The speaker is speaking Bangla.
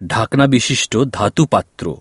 ঢাকনা বিশিষ্ট ধাতু পাত্র